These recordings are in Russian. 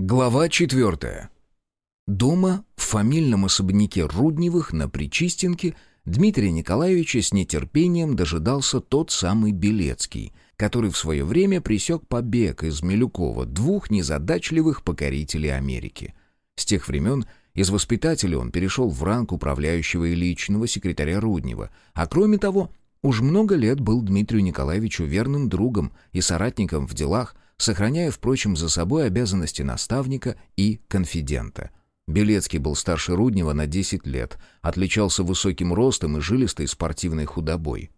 Глава четвертая. Дома, в фамильном особняке Рудневых на Причистенке, Дмитрия Николаевича с нетерпением дожидался тот самый Белецкий, который в свое время пресек побег из Милюкова двух незадачливых покорителей Америки. С тех времен из воспитателя он перешел в ранг управляющего и личного секретаря Руднева, а кроме того, уж много лет был Дмитрию Николаевичу верным другом и соратником в делах, сохраняя, впрочем, за собой обязанности наставника и конфидента. Белецкий был старше Руднева на 10 лет, отличался высоким ростом и жилистой спортивной худобой.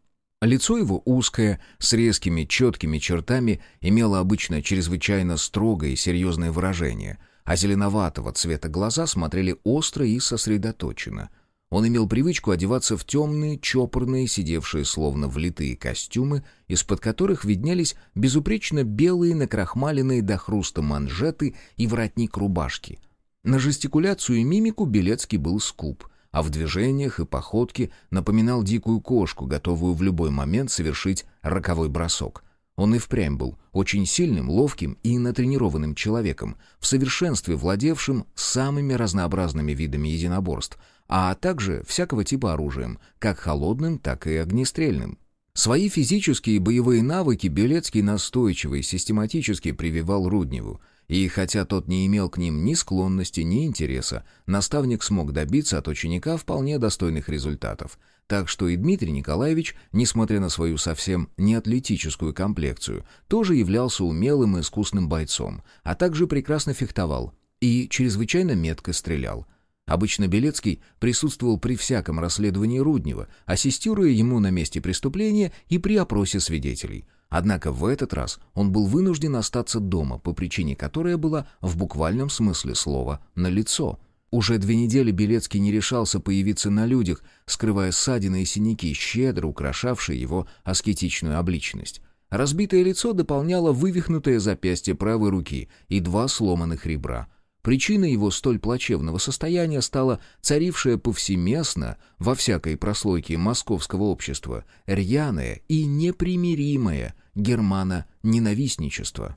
Лицо его узкое, с резкими четкими чертами, имело обычно чрезвычайно строгое и серьезное выражение, а зеленоватого цвета глаза смотрели остро и сосредоточенно — он имел привычку одеваться в темные, чопорные, сидевшие словно влитые костюмы, из-под которых виднелись безупречно белые накрахмаленные до хруста манжеты и воротник рубашки. На жестикуляцию и мимику Белецкий был скуп, а в движениях и походке напоминал дикую кошку, готовую в любой момент совершить роковой бросок. Он и впрямь был очень сильным, ловким и натренированным человеком, в совершенстве владевшим самыми разнообразными видами единоборств — а также всякого типа оружием, как холодным, так и огнестрельным. Свои физические и боевые навыки Белецкий настойчиво и систематически прививал Рудневу, и хотя тот не имел к ним ни склонности, ни интереса, наставник смог добиться от ученика вполне достойных результатов. Так что и Дмитрий Николаевич, несмотря на свою совсем не атлетическую комплекцию, тоже являлся умелым и искусным бойцом, а также прекрасно фехтовал и чрезвычайно метко стрелял – Обычно Белецкий присутствовал при всяком расследовании Руднева, ассистируя ему на месте преступления и при опросе свидетелей. Однако в этот раз он был вынужден остаться дома, по причине которой была в буквальном смысле слова «налицо». Уже две недели Белецкий не решался появиться на людях, скрывая ссадины и синяки, щедро украшавшие его аскетичную обличность. Разбитое лицо дополняло вывихнутое запястье правой руки и два сломанных ребра — Причиной его столь плачевного состояния стала царившая повсеместно во всякой прослойке московского общества рьяное и непримиримое германо-ненавистничество.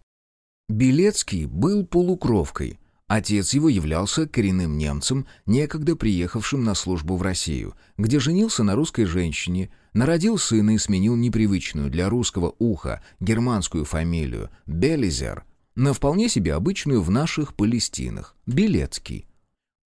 Белецкий был полукровкой. Отец его являлся коренным немцем, некогда приехавшим на службу в Россию, где женился на русской женщине, народил сына и сменил непривычную для русского уха германскую фамилию Белизер – на вполне себе обычную в наших Палестинах, Белецкий.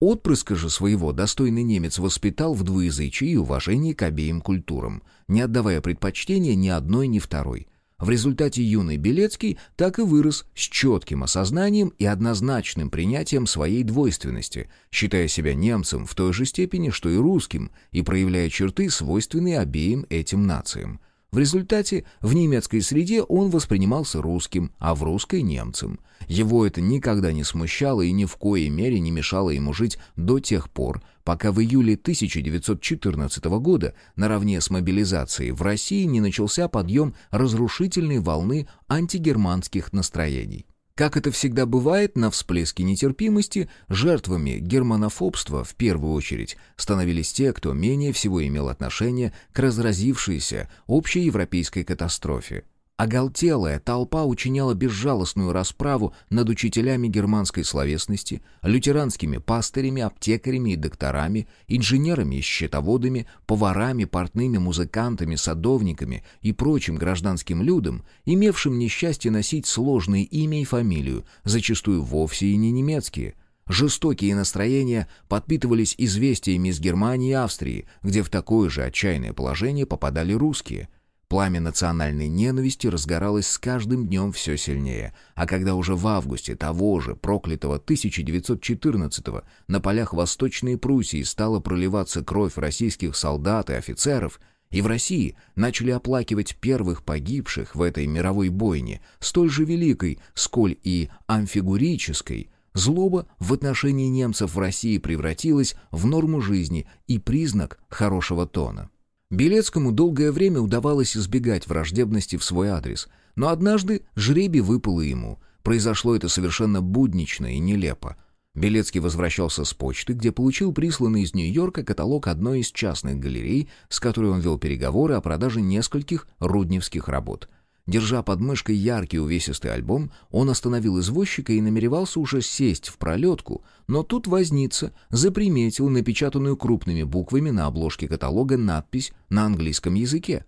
Отпрыска же своего достойный немец воспитал в двуязычии и уважении к обеим культурам, не отдавая предпочтения ни одной, ни второй. В результате юный Белецкий так и вырос с четким осознанием и однозначным принятием своей двойственности, считая себя немцем в той же степени, что и русским, и проявляя черты, свойственные обеим этим нациям. В результате в немецкой среде он воспринимался русским, а в русской — немцем. Его это никогда не смущало и ни в коей мере не мешало ему жить до тех пор, пока в июле 1914 года наравне с мобилизацией в России не начался подъем разрушительной волны антигерманских настроений. Как это всегда бывает, на всплеске нетерпимости жертвами германофобства в первую очередь становились те, кто менее всего имел отношение к разразившейся общеевропейской катастрофе. Оголтелая толпа учиняла безжалостную расправу над учителями германской словесности, лютеранскими пастырями, аптекарями и докторами, инженерами и счетоводами, поварами, портными, музыкантами, садовниками и прочим гражданским людям, имевшим несчастье носить сложные имя и фамилию, зачастую вовсе и не немецкие – Жестокие настроения подпитывались известиями из Германии и Австрии, где в такое же отчаянное положение попадали русские. Пламя национальной ненависти разгоралось с каждым днем все сильнее, а когда уже в августе того же проклятого 1914-го на полях Восточной Пруссии стала проливаться кровь российских солдат и офицеров, и в России начали оплакивать первых погибших в этой мировой бойне, столь же великой, сколь и амфигурической, злоба в отношении немцев в России превратилась в норму жизни и признак хорошего тона. Белецкому долгое время удавалось избегать враждебности в свой адрес, но однажды жребий выпало ему. Произошло это совершенно буднично и нелепо. Белецкий возвращался с почты, где получил присланный из Нью-Йорка каталог одной из частных галерей, с которой он вел переговоры о продаже нескольких рудневских работ. Держа под мышкой яркий увесистый альбом, он остановил извозчика и намеревался уже сесть в пролетку, но тут возница заприметил напечатанную крупными буквами на обложке каталога надпись на английском языке.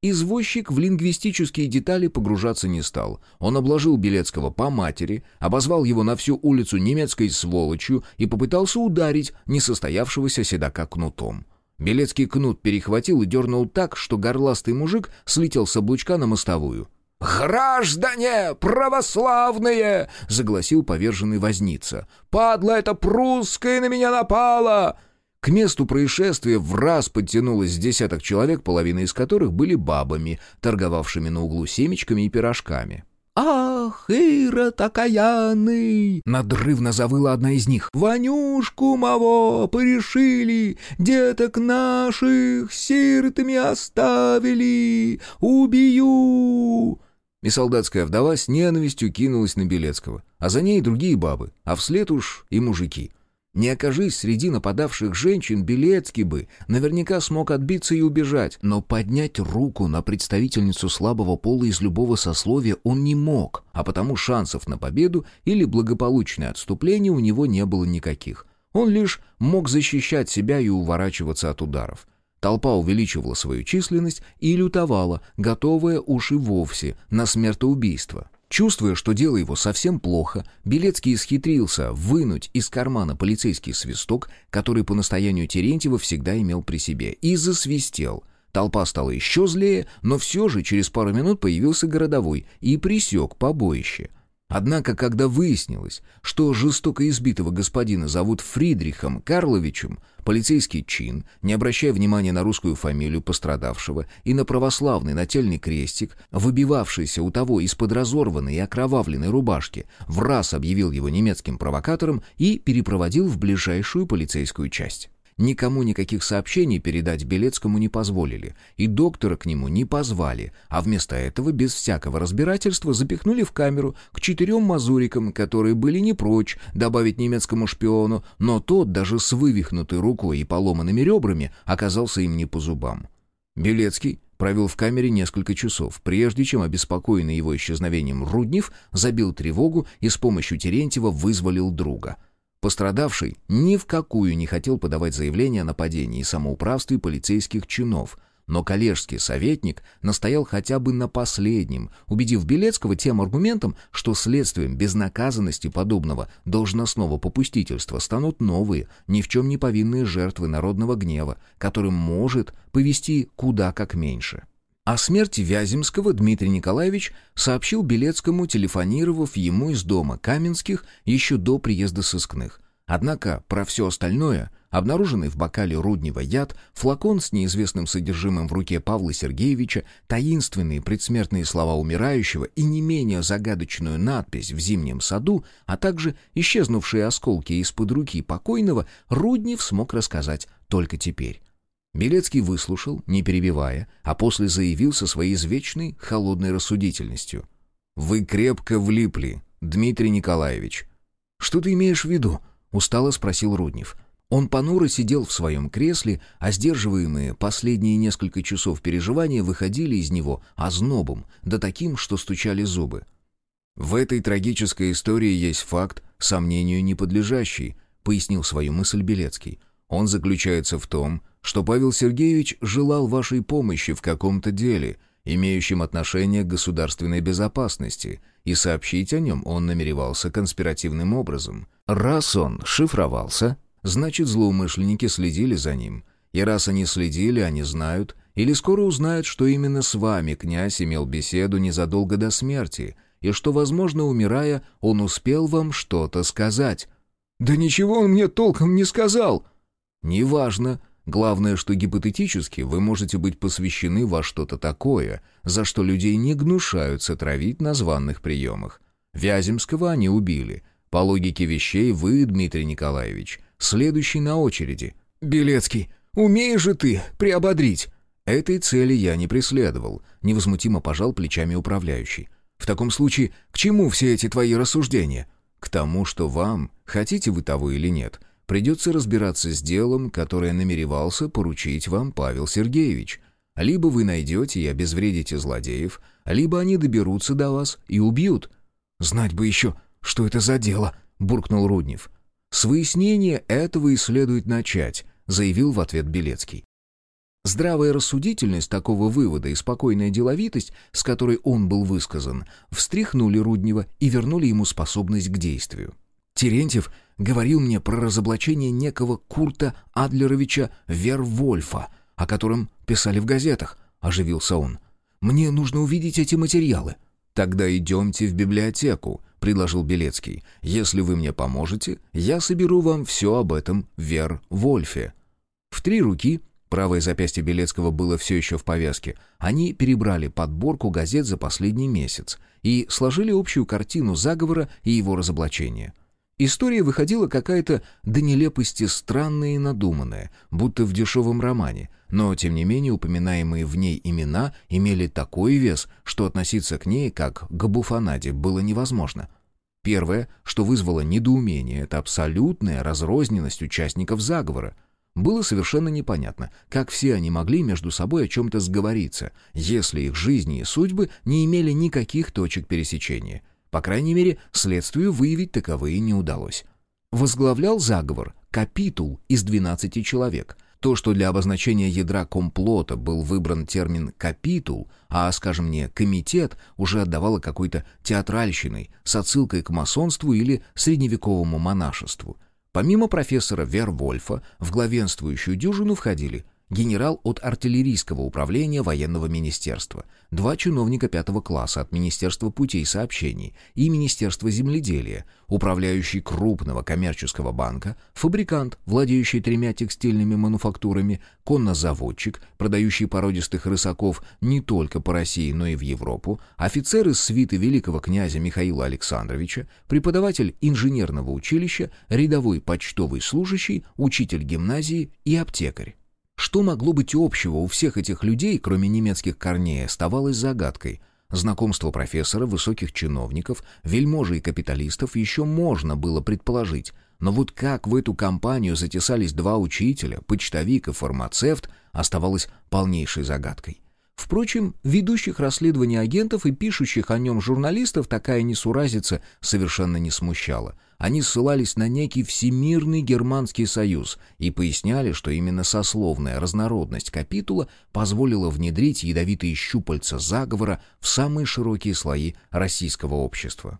Извозчик в лингвистические детали погружаться не стал. Он обложил Белецкого по матери, обозвал его на всю улицу немецкой сволочью и попытался ударить несостоявшегося седока кнутом. Белецкий кнут перехватил и дернул так, что горластый мужик слетел с облучка на мостовую. «Граждане православные!» — загласил поверженный возница. «Падла эта прусская на меня напала!» К месту происшествия в раз подтянулось десяток человек, половина из которых были бабами, торговавшими на углу семечками и пирожками. «Ах, Ирод окаянный!» — надрывно завыла одна из них. «Ванюшку маво порешили, деток наших сиротами оставили! Убью!» И солдатская вдова с ненавистью кинулась на Белецкого, а за ней другие бабы, а вслед уж и мужики — не окажись среди нападавших женщин, Белецкий бы наверняка смог отбиться и убежать, но поднять руку на представительницу слабого пола из любого сословия он не мог, а потому шансов на победу или благополучное отступление у него не было никаких. Он лишь мог защищать себя и уворачиваться от ударов. Толпа увеличивала свою численность и лютовала, готовая уж и вовсе на смертоубийство. Чувствуя, что дело его совсем плохо, Белецкий исхитрился вынуть из кармана полицейский свисток, который по настоянию Терентьева всегда имел при себе, и засвистел. Толпа стала еще злее, но все же через пару минут появился городовой и присек побоище. Однако, когда выяснилось, что жестоко избитого господина зовут Фридрихом Карловичем, полицейский чин, не обращая внимания на русскую фамилию пострадавшего и на православный нательный крестик, выбивавшийся у того из-под разорванной и окровавленной рубашки, в раз объявил его немецким провокатором и перепроводил в ближайшую полицейскую часть. Никому никаких сообщений передать Белецкому не позволили, и доктора к нему не позвали, а вместо этого без всякого разбирательства запихнули в камеру к четырем мазурикам, которые были не прочь добавить немецкому шпиону, но тот, даже с вывихнутой рукой и поломанными ребрами, оказался им не по зубам. Белецкий провел в камере несколько часов, прежде чем, обеспокоенный его исчезновением Руднев, забил тревогу и с помощью Терентьева вызволил друга — Пострадавший ни в какую не хотел подавать заявление о нападении и самоуправстве полицейских чинов, но коллежский советник настоял хотя бы на последнем, убедив Белецкого тем аргументом, что следствием безнаказанности подобного должностного попустительства станут новые, ни в чем не повинные жертвы народного гнева, которым может повести куда как меньше. О смерти Вяземского Дмитрий Николаевич сообщил Белецкому, телефонировав ему из дома Каменских еще до приезда сыскных. Однако про все остальное, обнаруженный в бокале Руднева яд, флакон с неизвестным содержимым в руке Павла Сергеевича, таинственные предсмертные слова умирающего и не менее загадочную надпись в зимнем саду, а также исчезнувшие осколки из-под руки покойного, Руднев смог рассказать только теперь. Белецкий выслушал, не перебивая, а после заявил со своей извечной холодной рассудительностью. «Вы крепко влипли, Дмитрий Николаевич». «Что ты имеешь в виду?» — устало спросил Руднев. Он понуро сидел в своем кресле, а сдерживаемые последние несколько часов переживания выходили из него ознобом, да таким, что стучали зубы. «В этой трагической истории есть факт, сомнению не подлежащий», — пояснил свою мысль Белецкий. «Он заключается в том, что Павел Сергеевич желал вашей помощи в каком-то деле, имеющем отношение к государственной безопасности, и сообщить о нем он намеревался конспиративным образом. Раз он шифровался, значит, злоумышленники следили за ним. И раз они следили, они знают, или скоро узнают, что именно с вами князь имел беседу незадолго до смерти, и что, возможно, умирая, он успел вам что-то сказать. «Да ничего он мне толком не сказал!» «Неважно», Главное, что гипотетически вы можете быть посвящены во что-то такое, за что людей не гнушаются травить на званных приемах. Вяземского они убили. По логике вещей вы, Дмитрий Николаевич, следующий на очереди. «Белецкий, умеешь же ты приободрить!» Этой цели я не преследовал, невозмутимо пожал плечами управляющий. В таком случае, к чему все эти твои рассуждения? К тому, что вам, хотите вы того или нет, придется разбираться с делом, которое намеревался поручить вам Павел Сергеевич. Либо вы найдете и обезвредите злодеев, либо они доберутся до вас и убьют». «Знать бы еще, что это за дело», — буркнул Руднев. «С выяснения этого и следует начать», — заявил в ответ Белецкий. Здравая рассудительность такого вывода и спокойная деловитость, с которой он был высказан, встряхнули Руднева и вернули ему способность к действию. Терентьев говорил мне про разоблачение некого Курта Адлеровича Вервольфа, о котором писали в газетах, — оживился он. «Мне нужно увидеть эти материалы». «Тогда идемте в библиотеку», — предложил Белецкий. «Если вы мне поможете, я соберу вам все об этом Вервольфе». В три руки Правое запястье Белецкого было все еще в повязке. Они перебрали подборку газет за последний месяц и сложили общую картину заговора и его разоблачения. История выходила какая-то до нелепости странная и надуманная, будто в дешевом романе, но, тем не менее, упоминаемые в ней имена имели такой вес, что относиться к ней, как к буфанаде, было невозможно. Первое, что вызвало недоумение, это абсолютная разрозненность участников заговора — было совершенно непонятно, как все они могли между собой о чем-то сговориться, если их жизни и судьбы не имели никаких точек пересечения. По крайней мере, следствию выявить таковые не удалось. Возглавлял заговор капитул из 12 человек. То, что для обозначения ядра комплота был выбран термин «капитул», а, скажем не «комитет», уже отдавало какой-то театральщиной с отсылкой к масонству или средневековому монашеству – Помимо профессора Вервольфа, в главенствующую дюжину входили генерал от артиллерийского управления военного министерства, два чиновника пятого класса от Министерства путей сообщений и Министерства земледелия, управляющий крупного коммерческого банка, фабрикант, владеющий тремя текстильными мануфактурами, коннозаводчик, продающий породистых рысаков не только по России, но и в Европу, офицер из свиты великого князя Михаила Александровича, преподаватель инженерного училища, рядовой почтовый служащий, учитель гимназии и аптекарь. Что могло быть общего у всех этих людей, кроме немецких корней, оставалось загадкой. Знакомство профессора, высоких чиновников, вельможей и капиталистов еще можно было предположить. Но вот как в эту компанию затесались два учителя, почтовик и фармацевт, оставалось полнейшей загадкой. Впрочем, ведущих расследование агентов и пишущих о нем журналистов такая несуразица совершенно не смущала — они ссылались на некий Всемирный Германский Союз и поясняли, что именно сословная разнородность капитула позволила внедрить ядовитые щупальца заговора в самые широкие слои российского общества.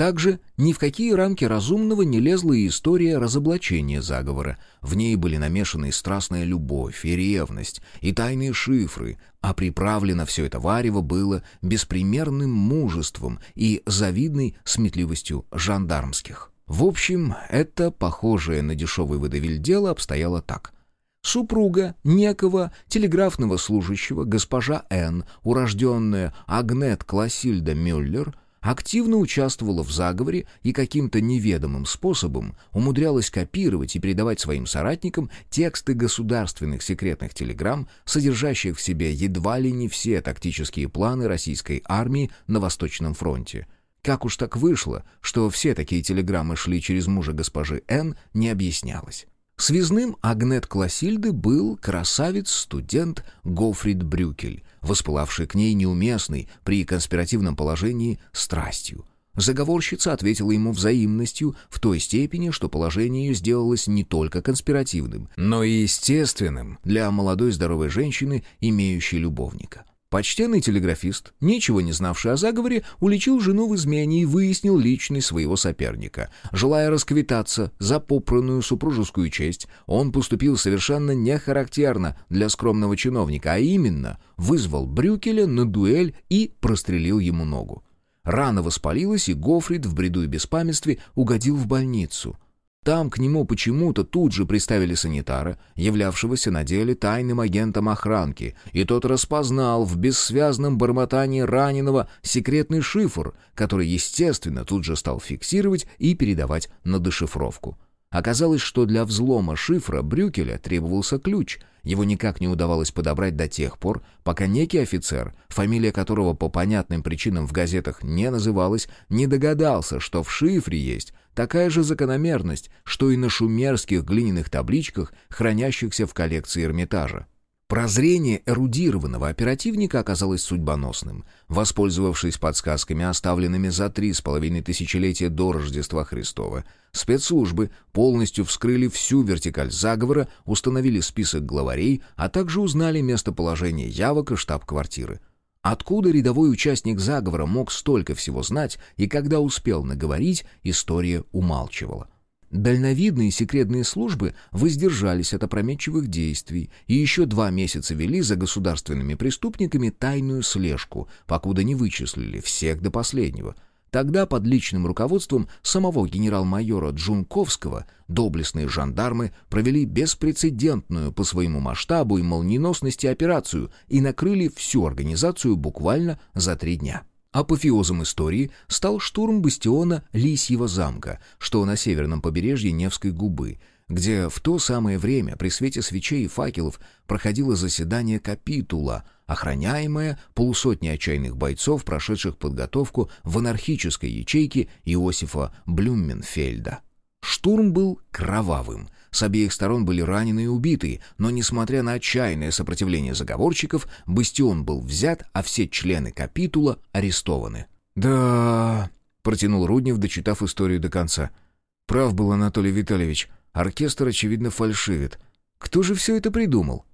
Также ни в какие рамки разумного не лезла и история разоблачения заговора. В ней были намешаны страстная любовь, и ревность, и тайные шифры, а приправлено все это варево было беспримерным мужеством и завидной сметливостью жандармских. В общем, это, похожее на дешевый водовиль дело, обстояло так — Супруга некого телеграфного служащего, госпожа Н., урожденная Агнет Классильда Мюллер, активно участвовала в заговоре и каким-то неведомым способом умудрялась копировать и передавать своим соратникам тексты государственных секретных телеграмм, содержащих в себе едва ли не все тактические планы российской армии на Восточном фронте. Как уж так вышло, что все такие телеграммы шли через мужа госпожи Н, не объяснялось. Связным Агнет Классильды был красавец-студент Гофрид Брюкель, воспылавший к ней неуместной при конспиративном положении страстью. Заговорщица ответила ему взаимностью в той степени, что положение ее сделалось не только конспиративным, но и естественным для молодой здоровой женщины, имеющей любовника. Почтенный телеграфист, ничего не знавший о заговоре, уличил жену в измене и выяснил личность своего соперника. Желая расквитаться за попранную супружескую честь, он поступил совершенно нехарактерно для скромного чиновника, а именно вызвал Брюкеля на дуэль и прострелил ему ногу. Рана воспалилась, и Гофрид в бреду и беспамятстве угодил в больницу — там к нему почему-то тут же приставили санитара, являвшегося на деле тайным агентом охранки, и тот распознал в бессвязном бормотании раненого секретный шифр, который, естественно, тут же стал фиксировать и передавать на дешифровку. Оказалось, что для взлома шифра Брюкеля требовался ключ, его никак не удавалось подобрать до тех пор, пока некий офицер, фамилия которого по понятным причинам в газетах не называлась, не догадался, что в шифре есть такая же закономерность, что и на шумерских глиняных табличках, хранящихся в коллекции Эрмитажа. Прозрение эрудированного оперативника оказалось судьбоносным. Воспользовавшись подсказками, оставленными за три с половиной тысячелетия до Рождества Христова, спецслужбы полностью вскрыли всю вертикаль заговора, установили список главарей, а также узнали местоположение явок и штаб-квартиры. Откуда рядовой участник заговора мог столько всего знать и когда успел наговорить, история умалчивала. Дальновидные секретные службы воздержались от опрометчивых действий и еще два месяца вели за государственными преступниками тайную слежку, покуда не вычислили всех до последнего. Тогда под личным руководством самого генерал-майора Джунковского доблестные жандармы провели беспрецедентную по своему масштабу и молниеносности операцию и накрыли всю организацию буквально за три дня. Апофеозом истории стал штурм бастиона Лисьего замка, что на северном побережье Невской губы, где в то самое время при свете свечей и факелов проходило заседание капитула, охраняемое полусотней отчаянных бойцов, прошедших подготовку в анархической ячейке Иосифа Блюменфельда. Штурм был кровавым — с обеих сторон были ранены и убиты, но, несмотря на отчаянное сопротивление заговорщиков, бастион был взят, а все члены капитула арестованы. «Да...» — протянул Руднев, дочитав историю до конца. «Прав был Анатолий Витальевич. Оркестр, очевидно, фальшивит. Кто же все это придумал?»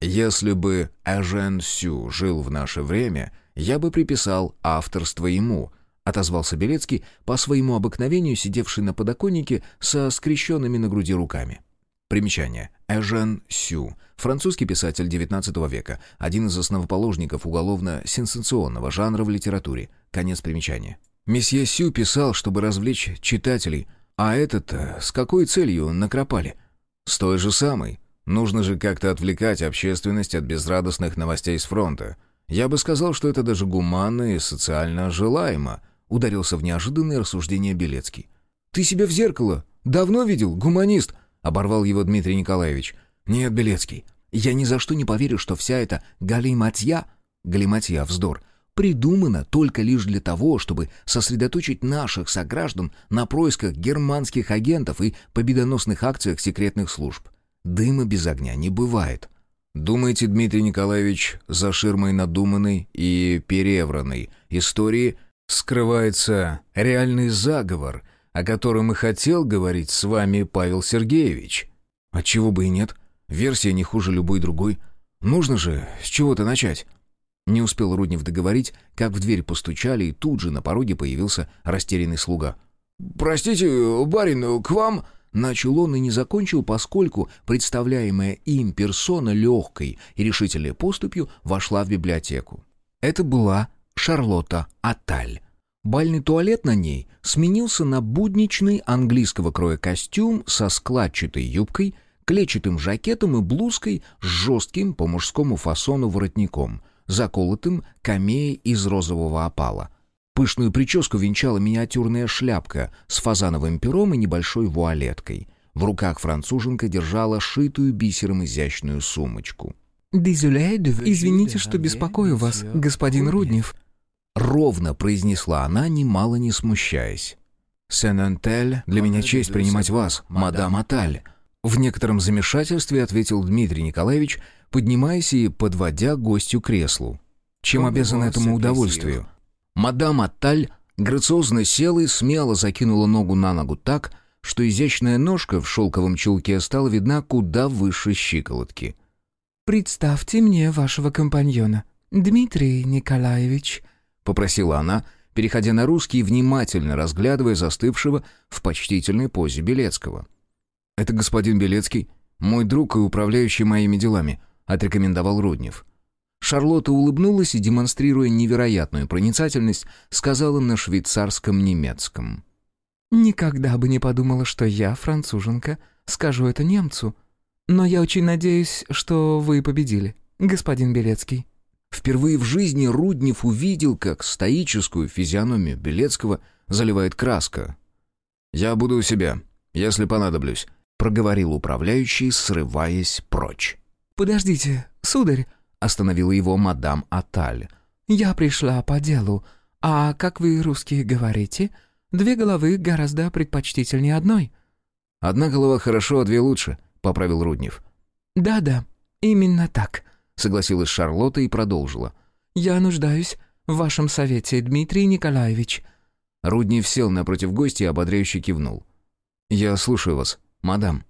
«Если бы Эжен Сю жил в наше время, я бы приписал авторство ему», — отозвался Белецкий, по своему обыкновению сидевший на подоконнике со скрещенными на груди руками. Примечание. Эжен Сю, французский писатель XIX века, один из основоположников уголовно-сенсационного жанра в литературе. Конец примечания. Месье Сю писал, чтобы развлечь читателей, а этот с какой целью накропали? С той же самой. Нужно же как-то отвлекать общественность от безрадостных новостей с фронта. Я бы сказал, что это даже гуманно и социально желаемо. Ударился в неожиданное рассуждение Белецкий. «Ты себя в зеркало давно видел, гуманист?» — оборвал его Дмитрий Николаевич. «Нет, Белецкий, я ни за что не поверю, что вся эта галиматья, галиматья, вздор, придумана только лишь для того, чтобы сосредоточить наших сограждан на происках германских агентов и победоносных акциях секретных служб. Дыма без огня не бывает». Думаете, Дмитрий Николаевич, за ширмой надуманной и перевранной истории скрывается реальный заговор, о котором и хотел говорить с вами Павел Сергеевич. А чего бы и нет. Версия не хуже любой другой. Нужно же с чего-то начать. Не успел Руднев договорить, как в дверь постучали, и тут же на пороге появился растерянный слуга. «Простите, барин, к вам...» Начал он и не закончил, поскольку представляемая им персона легкой и решительной поступью вошла в библиотеку. Это была Шарлотта Аталь. Бальный туалет на ней сменился на будничный английского кроя костюм со складчатой юбкой, клетчатым жакетом и блузкой с жестким по мужскому фасону воротником, заколотым камеей из розового опала. Пышную прическу венчала миниатюрная шляпка с фазановым пером и небольшой вуалеткой. В руках француженка держала шитую бисером изящную сумочку. «Извините, что беспокою вас, господин Руднев», Ровно произнесла она, немало не смущаясь. «Сен-Антель, для меня честь принимать вас, мадам Аталь». В некотором замешательстве ответил Дмитрий Николаевич, поднимаясь и подводя гостю креслу. «Чем обязан этому удовольствию?» Мадам Аталь грациозно села и смело закинула ногу на ногу так, что изящная ножка в шелковом чулке стала видна куда выше щиколотки. «Представьте мне вашего компаньона, Дмитрий Николаевич», — попросила она, переходя на русский и внимательно разглядывая застывшего в почтительной позе Белецкого. «Это господин Белецкий, мой друг и управляющий моими делами», — отрекомендовал Руднев. Шарлотта улыбнулась и, демонстрируя невероятную проницательность, сказала на швейцарском немецком. «Никогда бы не подумала, что я, француженка, скажу это немцу. Но я очень надеюсь, что вы победили, господин Белецкий». Впервые в жизни Руднев увидел, как стоическую физиономию Белецкого заливает краска. «Я буду у себя, если понадоблюсь», — проговорил управляющий, срываясь прочь. «Подождите, сударь», — остановила его мадам Аталь. «Я пришла по делу. А как вы, русские, говорите? Две головы гораздо предпочтительнее одной». «Одна голова хорошо, а две лучше», — поправил Руднев. «Да-да, именно так», согласилась Шарлотта и продолжила. «Я нуждаюсь в вашем совете, Дмитрий Николаевич». Руднев сел напротив гостя и ободряюще кивнул. «Я слушаю вас, мадам».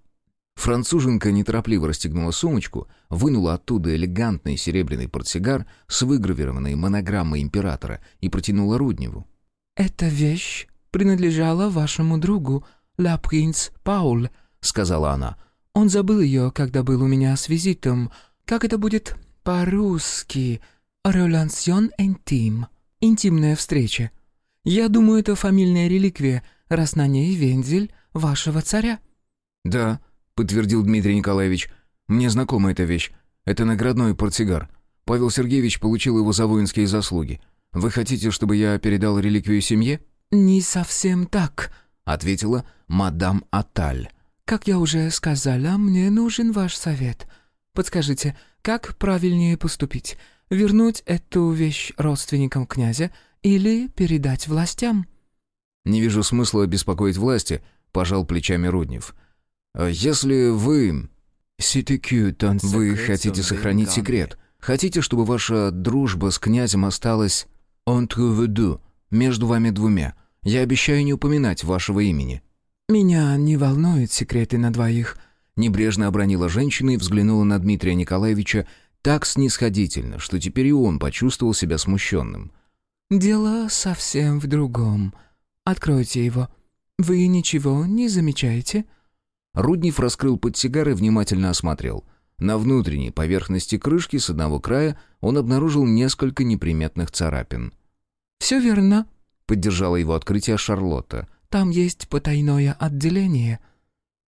Француженка неторопливо расстегнула сумочку, вынула оттуда элегантный серебряный портсигар с выгравированной монограммой императора и протянула Рудневу. «Эта вещь принадлежала вашему другу, ла принц Пауль», — сказала она. «Он забыл ее, когда был у меня с визитом. Как это будет по-русски? Релансьон интим. Интимная встреча. Я думаю, это фамильная реликвия, раз на ней вензель вашего царя». «Да», — подтвердил Дмитрий Николаевич. «Мне знакома эта вещь. Это наградной портсигар. Павел Сергеевич получил его за воинские заслуги. Вы хотите, чтобы я передал реликвию семье?» «Не совсем так», — ответила мадам Аталь. «Как я уже сказала, мне нужен ваш совет. Подскажите, как правильнее поступить? Вернуть эту вещь родственникам князя или передать властям?» «Не вижу смысла беспокоить власти», — пожал плечами Руднев. «А «Если вы...» «Вы хотите сохранить секрет. Хотите, чтобы ваша дружба с князем осталась entre vous deux, между вами двумя. Я обещаю не упоминать вашего имени». «Меня не волнуют секреты на двоих», — небрежно обронила женщина и взглянула на Дмитрия Николаевича так снисходительно, что теперь и он почувствовал себя смущенным. «Дело совсем в другом. Откройте его. Вы ничего не замечаете?» Руднев раскрыл подсигар и внимательно осмотрел. На внутренней поверхности крышки с одного края он обнаружил несколько неприметных царапин. «Все верно», — поддержала его открытие Шарлотта. «Там есть потайное отделение».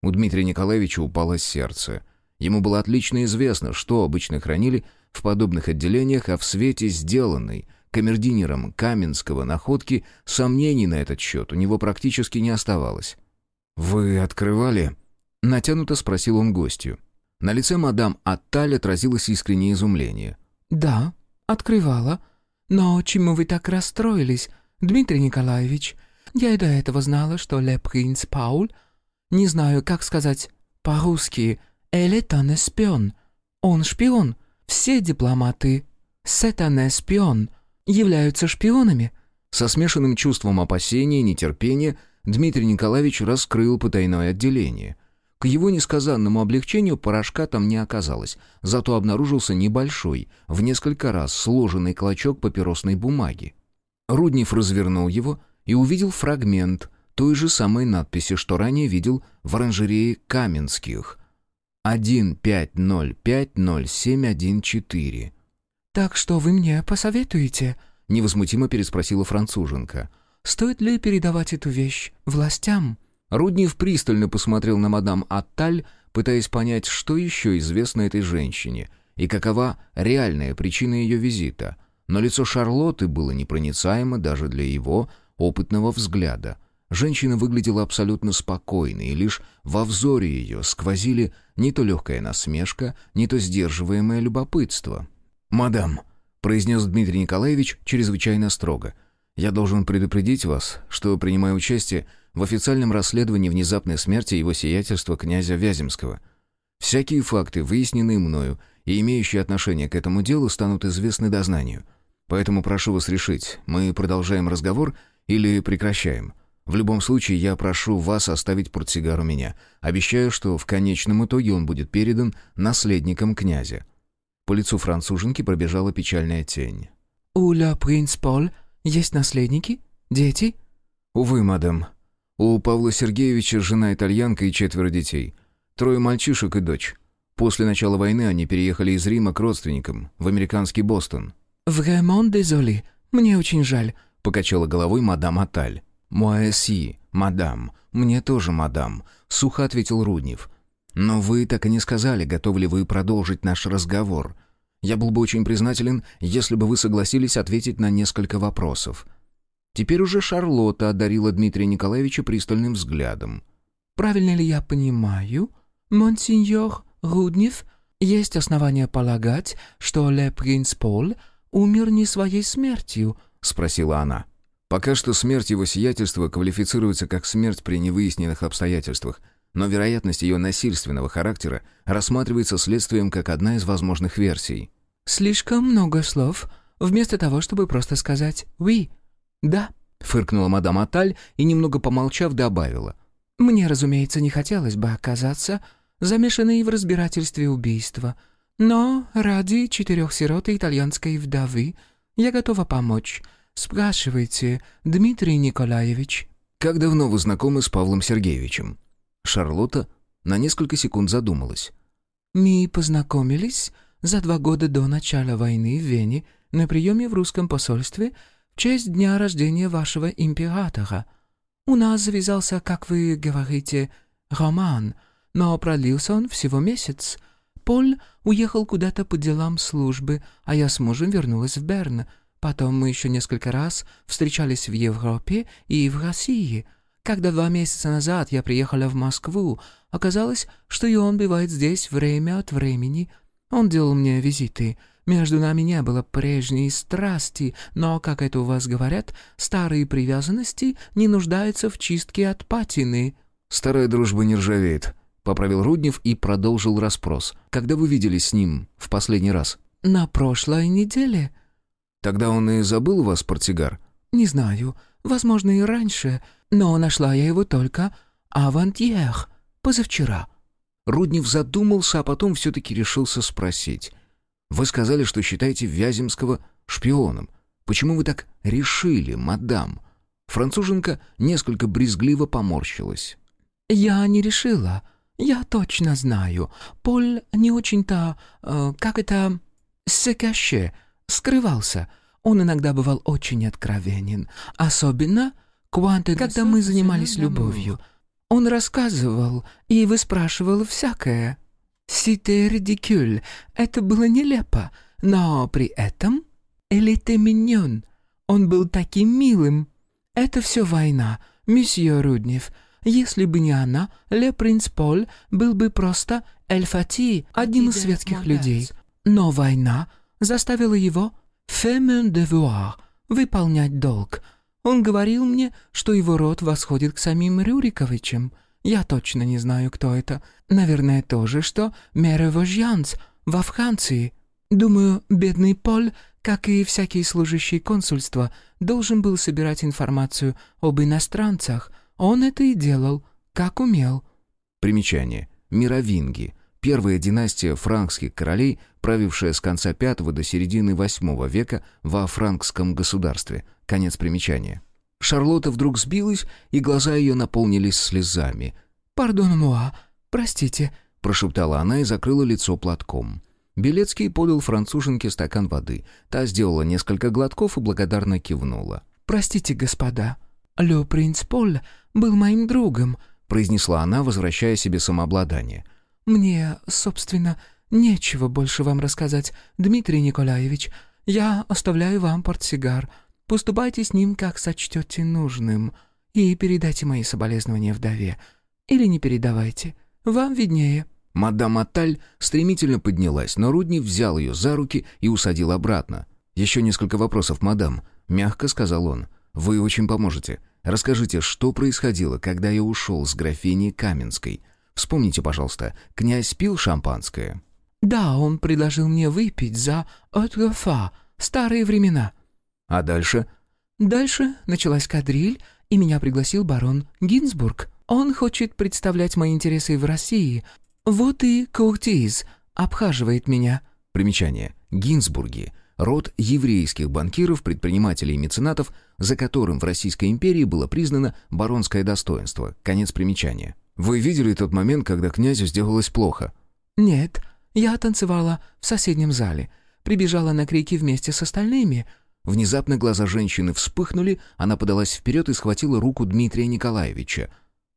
У Дмитрия Николаевича упало сердце. Ему было отлично известно, что обычно хранили в подобных отделениях, а в свете сделанной камердинером Каменского находки сомнений на этот счет у него практически не оставалось. «Вы открывали?» — натянуто спросил он гостью. На лице мадам Атталь отразилось искреннее изумление. «Да, открывала. Но чему вы так расстроились, Дмитрий Николаевич? Я и до этого знала, что Ле Принц Пауль, не знаю, как сказать по-русски, «элетан шпион». Он шпион. Все дипломаты «сетане шпион» являются шпионами». Со смешанным чувством опасения и нетерпения Дмитрий Николаевич раскрыл потайное отделение. К его несказанному облегчению порошка там не оказалось, зато обнаружился небольшой, в несколько раз сложенный клочок папиросной бумаги. Руднев развернул его и увидел фрагмент той же самой надписи, что ранее видел в оранжерее Каменских. 15050714. «Так что вы мне посоветуете?» — невозмутимо переспросила француженка. «Стоит ли передавать эту вещь властям?» Руднев пристально посмотрел на мадам Атталь, пытаясь понять, что еще известно этой женщине и какова реальная причина ее визита. Но лицо Шарлотты было непроницаемо даже для его опытного взгляда. Женщина выглядела абсолютно спокойной, и лишь во взоре ее сквозили не то легкая насмешка, не то сдерживаемое любопытство. «Мадам», — произнес Дмитрий Николаевич чрезвычайно строго, — «я должен предупредить вас, что принимаю участие в официальном расследовании внезапной смерти его сиятельства князя Вяземского. Всякие факты, выясненные мною и имеющие отношение к этому делу, станут известны дознанию. Поэтому прошу вас решить, мы продолжаем разговор или прекращаем. В любом случае, я прошу вас оставить портсигар у меня. Обещаю, что в конечном итоге он будет передан наследникам князя». По лицу француженки пробежала печальная тень. «У ля принц Пол есть наследники? Дети?» «Увы, мадам. У Павла Сергеевича жена итальянка и четверо детей. Трое мальчишек и дочь. После начала войны они переехали из Рима к родственникам, в американский Бостон». «Vraiment désolé. Мне очень жаль», — покачала головой мадам Аталь. «Муэси, мадам. Мне тоже мадам», — сухо ответил Руднев. «Но вы так и не сказали, готовы ли вы продолжить наш разговор. Я был бы очень признателен, если бы вы согласились ответить на несколько вопросов». Теперь уже Шарлотта одарила Дмитрия Николаевича пристальным взглядом. «Правильно ли я понимаю, монсеньор Руднев, есть основания полагать, что Ле Принц Пол умер не своей смертью?» — спросила она. «Пока что смерть его сиятельства квалифицируется как смерть при невыясненных обстоятельствах, но вероятность ее насильственного характера рассматривается следствием как одна из возможных версий». слишком много слов, вместо того, чтобы просто сказать «oui», «да», — фыркнула мадам Аталь и, немного помолчав, добавила. «Мне, разумеется, не хотелось бы оказаться замешанной в разбирательстве убийства, но ради четырех сирот и итальянской вдовы я готова помочь. Спрашивайте, Дмитрий Николаевич». «Как давно вы знакомы с Павлом Сергеевичем?» Шарлотта на несколько секунд задумалась. «Мы познакомились за два года до начала войны в Вене на приеме в русском посольстве в честь дня рождения вашего императора. У нас завязался, как вы говорите, роман, но продлился он всего месяц. Поль уехал куда-то по делам службы, а я с мужем вернулась в Берн. Потом мы еще несколько раз встречались в Европе и в России. Когда два месяца назад я приехала в Москву, оказалось, что и он бывает здесь время от времени. Он делал мне визиты. Между нами не было прежней страсти, но, как это у вас говорят, старые привязанности не нуждаются в чистке от патины». «Старая дружба не ржавеет», — поправил Руднев и продолжил расспрос. «Когда вы виделись с ним в последний раз?» «На прошлой неделе». «Тогда он и забыл вас, портсигар?» «Не знаю. Возможно, и раньше. Но нашла я его только авантьер, позавчера». Руднев задумался, а потом все-таки решился спросить. «Вы сказали, что считаете Вяземского шпионом. Почему вы так решили, мадам?» Француженка несколько брезгливо поморщилась. «Я не решила. Я точно знаю. Поль не очень-то... Э, как это... секаще, скрывался. Он иногда бывал очень откровенен. Особенно, когда мы занимались любовью. Он рассказывал и выспрашивал всякое. «Сите редикюль» — это было нелепо, но при этом «элите миньон» — он был таким милым. Это все война, месье Руднев. Если бы не она, Ле Принц Поль был бы просто Эль Фати, одним из светских людей. Но война заставила его «фемен девуар» — выполнять долг. Он говорил мне, что его род восходит к самим Рюриковичам. Я точно не знаю, кто это. Наверное, то же, что Меревожьянц во Франции. Думаю, бедный Поль, как и всякий служащий консульства, должен был собирать информацию об иностранцах. Он это и делал, как умел. Примечание. Мировинги. Первая династия франкских королей, правившая с конца V до середины VIII века во франкском государстве. Конец примечания. Шарлотта вдруг сбилась, и глаза ее наполнились слезами. «Пардон, муа, простите», — прошептала она и закрыла лицо платком. Белецкий подал француженке стакан воды. Та сделала несколько глотков и благодарно кивнула. «Простите, господа, Ле Принц Поль был моим другом», — произнесла она, возвращая себе самообладание. «Мне, собственно, нечего больше вам рассказать, Дмитрий Николаевич. Я оставляю вам портсигар. Поступайте с ним, как сочтете нужным, и передайте мои соболезнования вдове. Или не передавайте. Вам виднее». Мадам Аталь стремительно поднялась, но Рудни взял ее за руки и усадил обратно. «Еще несколько вопросов, мадам», — мягко сказал он. «Вы очень поможете. Расскажите, что происходило, когда я ушел с графини Каменской. Вспомните, пожалуйста, князь пил шампанское?» «Да, он предложил мне выпить за «Отгофа», старые времена». А дальше? Дальше началась кадриль, и меня пригласил барон Гинзбург. Он хочет представлять мои интересы в России. Вот и Куртиз обхаживает меня. Примечание. Гинзбурги – род еврейских банкиров, предпринимателей и меценатов, за которым в Российской империи было признано баронское достоинство. Конец примечания. Вы видели тот момент, когда князю сделалось плохо? Нет, я танцевала в соседнем зале. Прибежала на крики вместе с остальными – Внезапно глаза женщины вспыхнули, она подалась вперед и схватила руку Дмитрия Николаевича.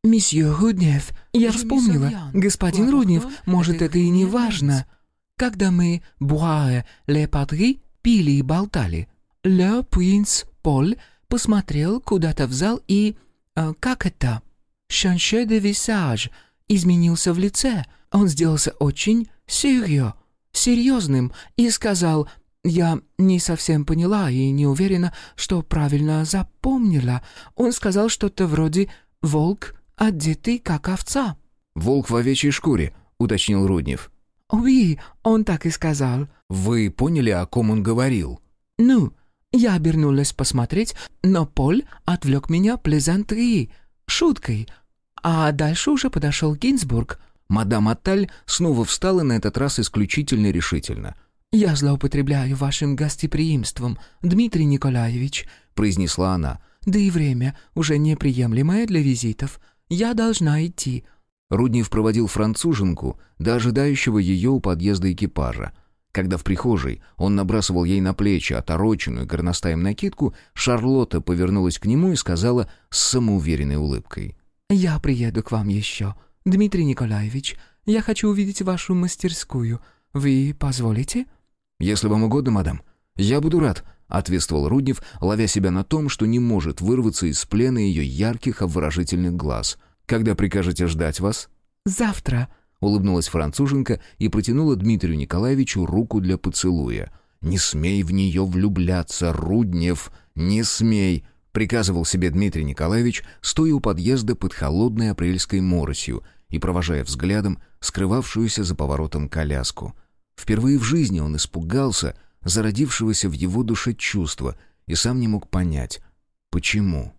«Месье Руднев, я вспомнила. Господин Руднев, может, это и не важно. Когда мы, буае ле патри, пили и болтали, Ле принц Поль посмотрел куда-то в зал и... Э, как это? Шанше де висаж. Изменился в лице. Он сделался очень серьё, серьезным и сказал я не совсем поняла и не уверена, что правильно запомнила. Он сказал что-то вроде «волк, одетый как овца». «Волк в овечьей шкуре», — уточнил Руднев. «Oui, он так и сказал. Вы поняли, о ком он говорил?» «Ну, я обернулась посмотреть, но Поль отвлек меня плезантрии, шуткой. А дальше уже подошел Гинзбург». Мадам Атталь снова встала на этот раз исключительно решительно. «Я злоупотребляю вашим гостеприимством, Дмитрий Николаевич», — произнесла она. «Да и время уже неприемлемое для визитов. Я должна идти». Руднев проводил француженку до ожидающего ее у подъезда экипажа. Когда в прихожей он набрасывал ей на плечи отороченную горностаем накидку, Шарлотта повернулась к нему и сказала с самоуверенной улыбкой. «Я приеду к вам еще. Дмитрий Николаевич, я хочу увидеть вашу мастерскую. Вы позволите?» «Если вам угодно, мадам, я буду рад», — ответствовал Руднев, ловя себя на том, что не может вырваться из плена ее ярких обворожительных глаз. «Когда прикажете ждать вас?» «Завтра», — улыбнулась француженка и протянула Дмитрию Николаевичу руку для поцелуя. «Не смей в нее влюбляться, Руднев, не смей!» — приказывал себе Дмитрий Николаевич, стоя у подъезда под холодной апрельской моросью и провожая взглядом скрывавшуюся за поворотом коляску. Впервые в жизни он испугался зародившегося в его душе чувства и сам не мог понять, почему.